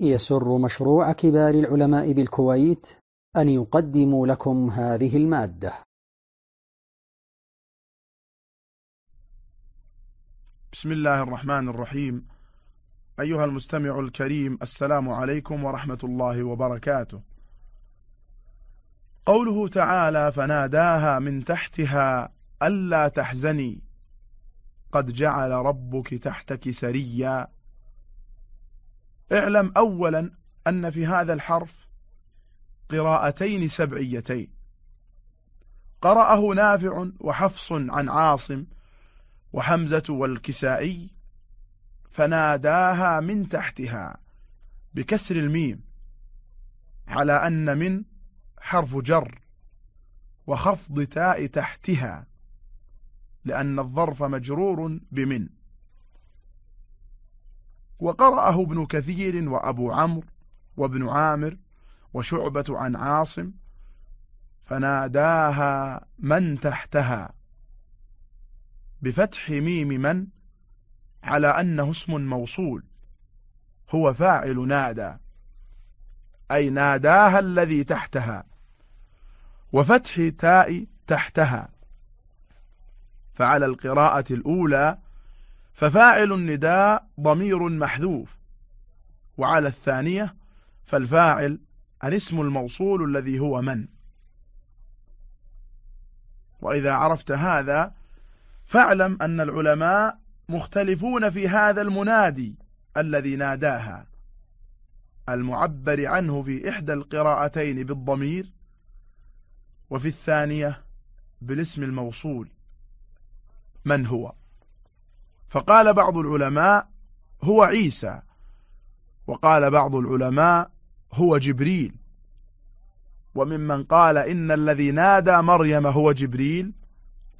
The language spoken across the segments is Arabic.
يسر مشروع كبار العلماء بالكويت أن يقدم لكم هذه المادة. بسم الله الرحمن الرحيم. أيها المستمع الكريم السلام عليكم ورحمة الله وبركاته. قوله تعالى فناداها من تحتها ألا تحزني قد جعل ربك تحتك سريا. اعلم أولا أن في هذا الحرف قراءتين سبعيتين. قرأه نافع وحفص عن عاصم وحمزة والكسائي فناداها من تحتها بكسر الميم على أن من حرف جر وخفض تاء تحتها لأن الظرف مجرور بمن. وقرأه ابن كثير وأبو عمرو وابن عامر وشعبة عن عاصم فناداها من تحتها. بفتح ميم من؟ على أنه اسم موصول. هو فاعل نادى. أي ناداها الذي تحتها. وفتح تاء تحتها. فعلى القراءة الأولى ففاعل النداء ضمير محذوف. وعلى الثانية فالفاعل الاسم الموصول الذي هو من. وإذا عرفت هذا فاعلم أن العلماء مختلفون في هذا المنادي الذي ناداها. المعبر عنه في إحدى القراءتين بالضمير وفي الثانية بالاسم الموصول. من هو؟ فقال بعض العلماء هو عيسى وقال بعض العلماء هو جبريل. وممن قال إن الذي نادى مريم هو جبريل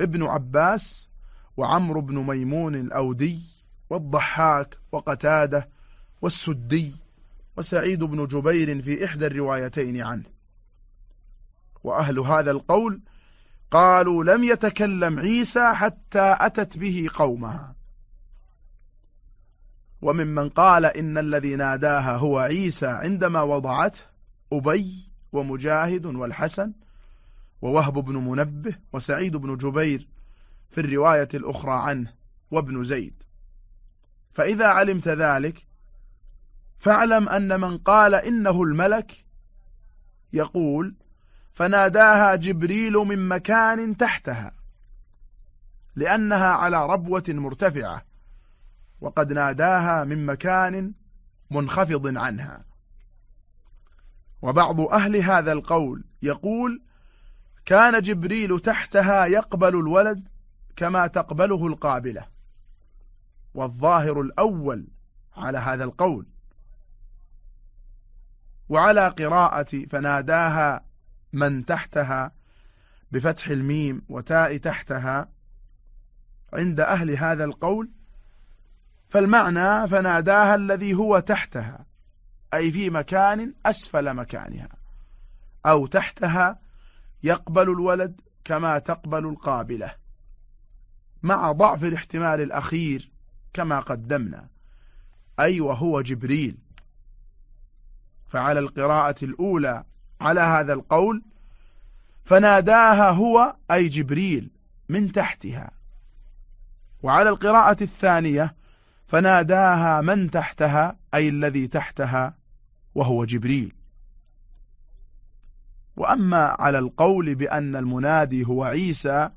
ابن عباس وعمرو بن ميمون الأودي والضحاك وقتادة والسدي وسعيد بن جبير في إحدى الروايتين عنه. وأهل هذا القول قالوا لم يتكلم عيسى حتى أتت به قومها. وممن قال إن الذي ناداها هو عيسى عندما وضعته أبي ومجاهد والحسن ووهب بن منبه وسعيد بن جبير في الرواية الأخرى عنه وابن زيد. فإذا علمت ذلك فاعلم أن من قال إنه الملك يقول فناداها جبريل من مكان تحتها لأنها على ربوة مرتفعة وقد ناداها من مكان منخفض عنها. وبعض أهل هذا القول يقول كان جبريل تحتها يقبل الولد كما تقبله القابلة والظاهر الأول على هذا القول. وعلى قراءة فناداها من تحتها بفتح الميم وتاء تحتها. عند أهل هذا القول فالمعنى فناداها الذي هو تحتها أي في مكان أسفل مكانها أو تحتها يقبل الولد كما تقبل القابلة مع ضعف الاحتمال الأخير كما قدمنا أي وهو جبريل. فعلى القراءة الأولى على هذا القول فناداها هو أي جبريل من تحتها. وعلى القراءة الثانية فناداها من تحتها أي الذي تحتها وهو جبريل. وأما على القول بأن المنادي هو عيسى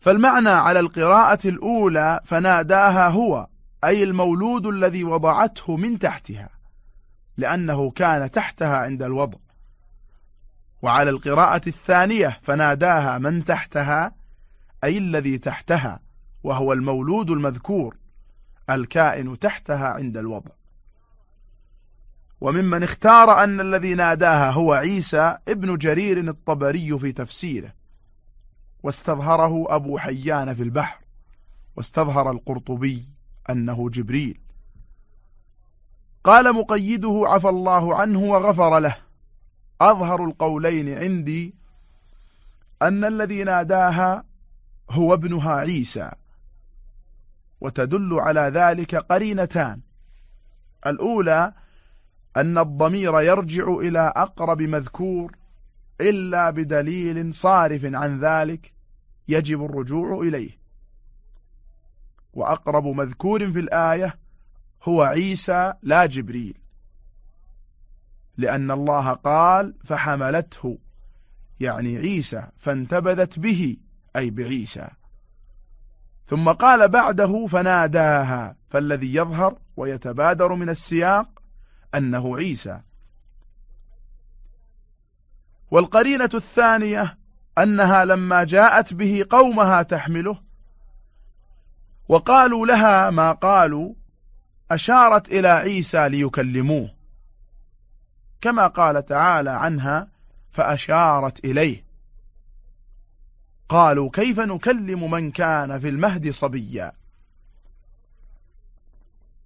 فالمعنى على القراءة الأولى فناداها هو أي المولود الذي وضعته من تحتها لأنه كان تحتها عند الوضع. وعلى القراءة الثانية فناداها من تحتها أي الذي تحتها وهو المولود المذكور. الكائن تحتها عند الوضع. وممن اختار أن الذي ناداها هو عيسى ابن جرير الطبري في تفسيره. واستظهره أبو حيان في البحر. واستظهر القرطبي أنه جبريل. قال مقيده عفى الله عنه وغفر له. أظهر القولين عندي أن الذي ناداها هو ابنها عيسى. وتدل على ذلك قرينتان. الأولى أن الضمير يرجع إلى أقرب مذكور إلا بدليل صارف عن ذلك يجب الرجوع إليه. وأقرب مذكور في الآية هو عيسى لا جبريل لأن الله قال فحملته يعني عيسى فانتبذت به أي بعيسى. ثم قال بعده فناداها فالذي يظهر ويتبادر من السياق أنه عيسى. والقرينة الثانية أنها لما جاءت به قومها تحمله وقالوا لها ما قالوا أشارت إلى عيسى ليكلموه. كما قال تعالى عنها فأشارت إليه. قالوا كيف نكلم من كان في المهد صبيا؟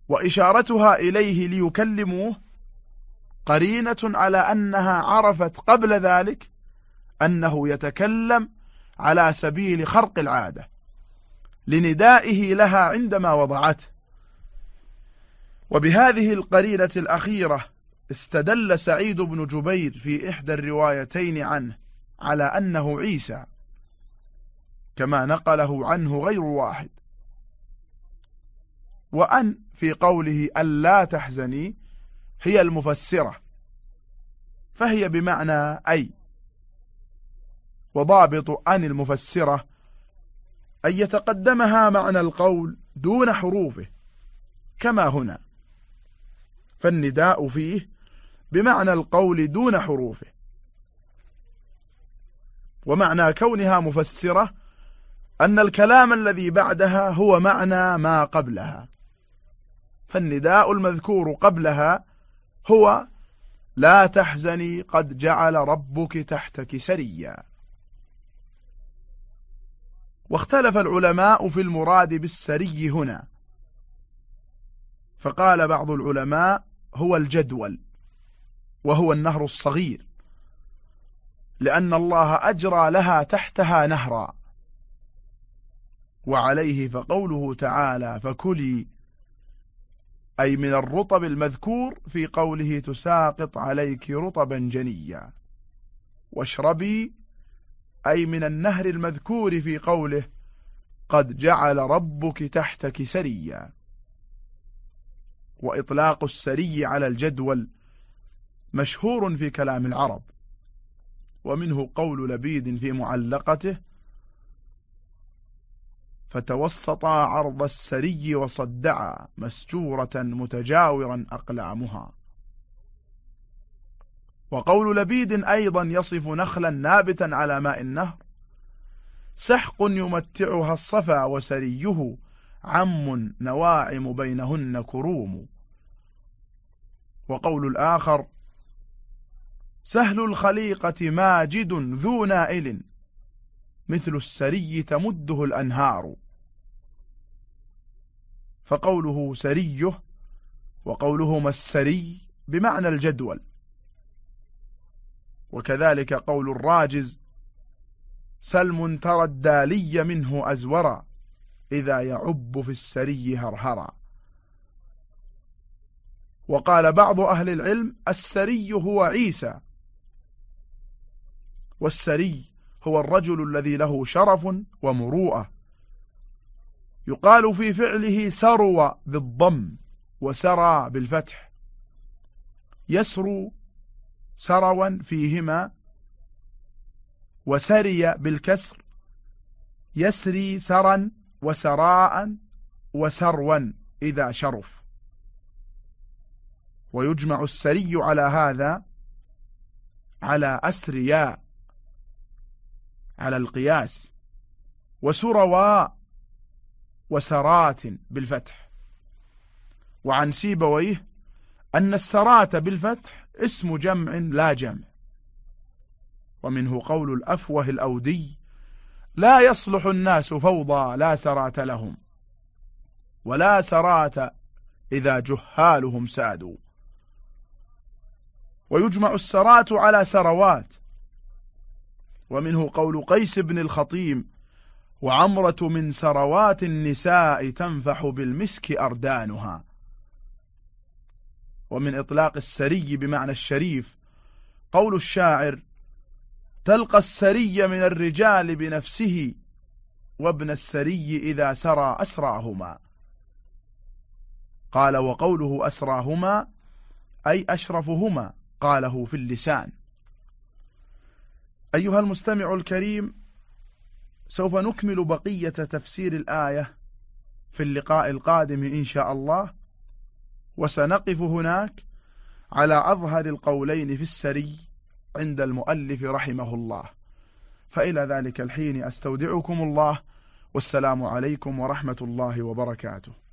وإشارتها إليه ليكلموه قرينة على أنها عرفت قبل ذلك أنه يتكلم على سبيل خرق العادة لندائه لها عندما وضعته. وبهذه القرينة الأخيرة استدل سعيد بن جبير في إحدى الروايتين عنه على أنه عيسى. كما نقله عنه غير واحد. وأن في قوله ألا تحزني هي المفسرة فهي بمعنى أي وضابط أن المفسرة أن يتقدمها معنى القول دون حروفه كما هنا. فالنداء فيه بمعنى القول دون حروفه ومعنى كونها مفسرة أن الكلام الذي بعدها هو معنى ما قبلها. فالنداء المذكور قبلها هو لا تحزني قد جعل ربك تحتك سريا. واختلف العلماء في المراد بالسري هنا. فقال بعض العلماء هو الجدول وهو النهر الصغير لأن الله أجرى لها تحتها نهرا. وعليه فقوله تعالى فكلي. أي من الرطب المذكور في قوله تساقط عليك رطبا جنيا. واشربي. أي من النهر المذكور في قوله قد جعل ربك تحتك سريا. وإطلاق السري على الجدول مشهور في كلام العرب. ومنه قول لبيد في معلقته فتوسطا عرض السري وصدعا مسجورة متجاورا أقلامها. وقول لبيد أيضا يصف نخلا نابتا على ماء النهر. سحق يمتعها الصفا وسريه عم نواعم بينهن كروم. وقول الآخر سهل الخليقة ماجد ذو نائل مثل السري تمده الأنهار. فقوله سريه وقولهما السري بمعنى الجدول. وكذلك قول الراجز سلم ترى الدالي منه أزورا إذا يعب في السري هرهرا. وقال بعض أهل العلم السري هو عيسى والسري هو الرجل الذي له شرف ومروءة. يقال في فعله سرو بالضم وسرى بالفتح. يسرو سروا فيهما وسري بالكسر. يسري سرا وسراء وسروا إذا شرف. ويجمع السري على هذا على أسرياء على القياس. وسروا وسرات بالفتح. وعن سيبويه أن السرات بالفتح اسم جمع لا جمع. ومنه قول الأفوه الأودي لا يصلح الناس فوضى لا سرات لهم ولا سرات إذا جهالهم سادوا. ويجمع السرات على سروات. ومنه قول قيس بن الخطيم وعمرة من سروات النساء تنفح بالمسك أردانها. ومن إطلاق السري بمعنى الشريف قول الشاعر تلقى السري من الرجال بنفسه وابن السري إذا سرى أسراهما. قال وقوله أسراهما أي أشرفهما قاله في اللسان. أيها المستمع الكريم سوف نكمل بقية تفسير الآية في اللقاء القادم إن شاء الله. وسنقف هناك على أظهر القولين في السري عند المؤلف رحمه الله. فإلى ذلك الحين أستودعكم الله. والسلام عليكم ورحمة الله وبركاته.